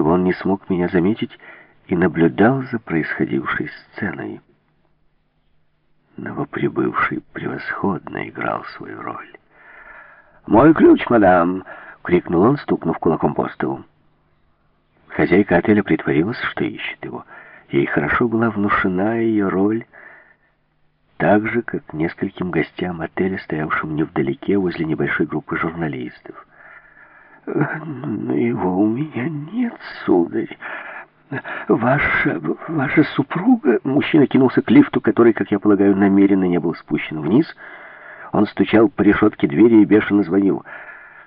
чтобы он не смог меня заметить и наблюдал за происходившей сценой. Новоприбывший превосходно играл свою роль. «Мой ключ, мадам!» — крикнул он, стукнув кулаком по столу. Хозяйка отеля притворилась, что ищет его. Ей хорошо была внушена ее роль, так же, как нескольким гостям отеля, стоявшим невдалеке возле небольшой группы журналистов. «Но его у меня нет, сударь. Ваша, ваша супруга...» Мужчина кинулся к лифту, который, как я полагаю, намеренно не был спущен вниз. Он стучал по решетке двери и бешено звонил.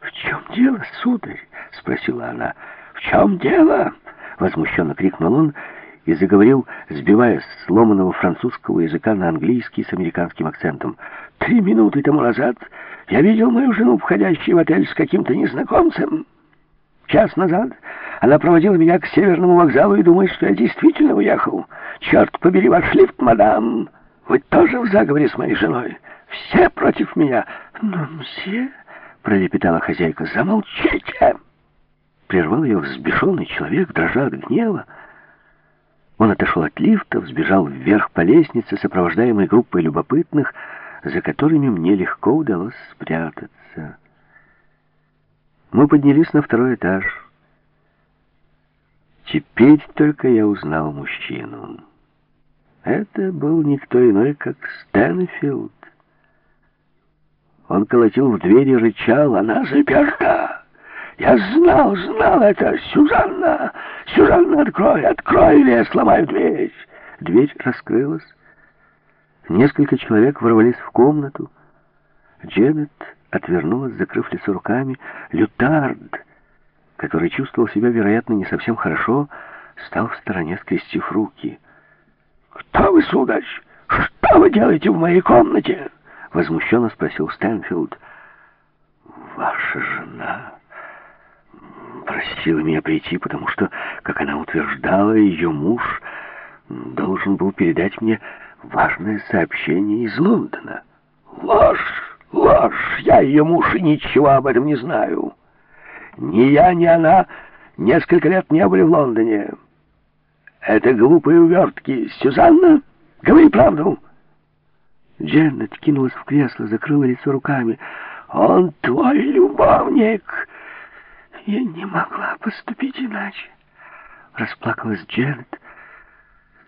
«В чем дело, сударь?» — спросила она. «В чем дело?» — возмущенно крикнул он и заговорил, сбивая сломанного французского языка на английский с американским акцентом. «Три минуты тому назад я видел мою жену, входящую в отель с каким-то незнакомцем. Час назад она проводила меня к северному вокзалу и думает, что я действительно уехал. Черт побери ваш лифт, мадам! Вы тоже в заговоре с моей женой? Все против меня!» «Но, мсье...» — пролепетала хозяйка. «Замолчите!» Прервал ее взбешенный человек, дрожа от гнева. Он отошел от лифта, взбежал вверх по лестнице, сопровождаемой группой любопытных, за которыми мне легко удалось спрятаться. Мы поднялись на второй этаж. Теперь только я узнал мужчину. Это был никто иной, как Стэнфилд. Он колотил в дверь и рычал, «Она заперта!» Я знал, знал это! Сюзанна! Сюзанна, открой! Открой, или я сломаю дверь!» Дверь раскрылась. Несколько человек ворвались в комнату. Дженнет отвернулась, закрыв лицо руками. Лютард, который чувствовал себя, вероятно, не совсем хорошо, стал в стороне, скрестив руки. «Кто вы, сударь? Что вы делаете в моей комнате?» Возмущенно спросил Стэнфилд. «Ваша жена...» просила меня прийти, потому что, как она утверждала, ее муж должен был передать мне важное сообщение из Лондона. Ложь, ложь, я ее муж и ничего об этом не знаю. Ни я, ни она несколько лет не были в Лондоне. Это глупые увертки. Сюзанна, говори правду. Дженнет кинулась в кресло, закрыла лицо руками. «Он твой любовник!» Я не могла поступить иначе. Расплакалась Дженнет.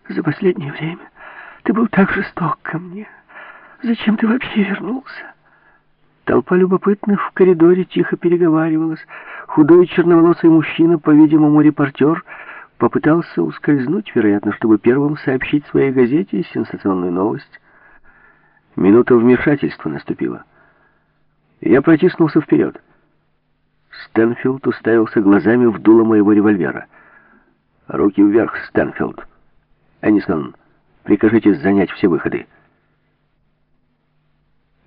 За последнее время ты был так жесток ко мне. Зачем ты вообще вернулся? Толпа любопытных в коридоре тихо переговаривалась. Худой черноволосый мужчина, по-видимому, репортер, попытался ускользнуть, вероятно, чтобы первым сообщить своей газете сенсационную новость. Минута вмешательства наступила. Я протиснулся вперед. Стэнфилд уставился глазами в дуло моего револьвера. «Руки вверх, Стэнфилд! Эннисон, прикажите занять все выходы!»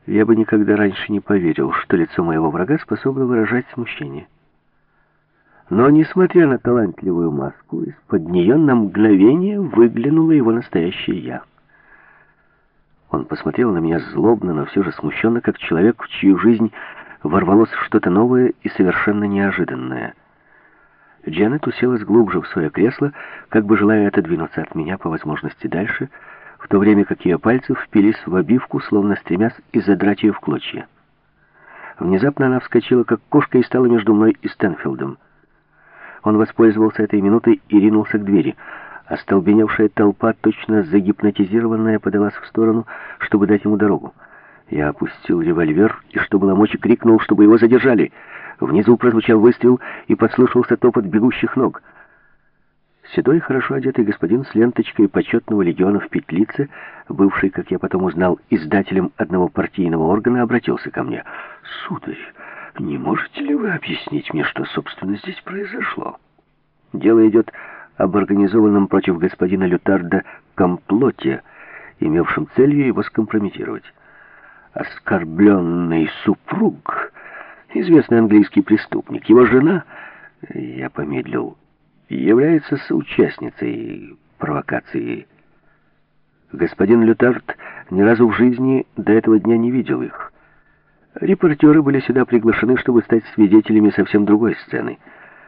Я бы никогда раньше не поверил, что лицо моего врага способно выражать смущение. Но, несмотря на талантливую маску, из-под нее на мгновение выглянуло его настоящее «я». Он посмотрел на меня злобно, но все же смущенно, как человек, в чью жизнь ворвалось что-то новое и совершенно неожиданное. Дженнет уселась глубже в свое кресло, как бы желая отодвинуться от меня по возможности дальше, в то время как ее пальцы впились в обивку, словно стремясь и задрать ее в клочья. Внезапно она вскочила, как кошка, и стала между мной и Стэнфилдом. Он воспользовался этой минутой и ринулся к двери. Остолбеневшая толпа, точно загипнотизированная, подалась в сторону, чтобы дать ему дорогу. Я опустил револьвер и, что было мочи, крикнул, чтобы его задержали. Внизу прозвучал выстрел и послышался топот бегущих ног. Седой, хорошо одетый господин с ленточкой почетного легиона в петлице, бывший, как я потом узнал, издателем одного партийного органа, обратился ко мне. «Сударь, не можете ли вы объяснить мне, что, собственно, здесь произошло?» Дело идет об организованном против господина Лютарда комплоте, имевшем целью его скомпрометировать оскорбленный супруг, известный английский преступник, его жена, я помедлил, является соучастницей провокации. Господин Лютард ни разу в жизни до этого дня не видел их. Репортеры были сюда приглашены, чтобы стать свидетелями совсем другой сцены —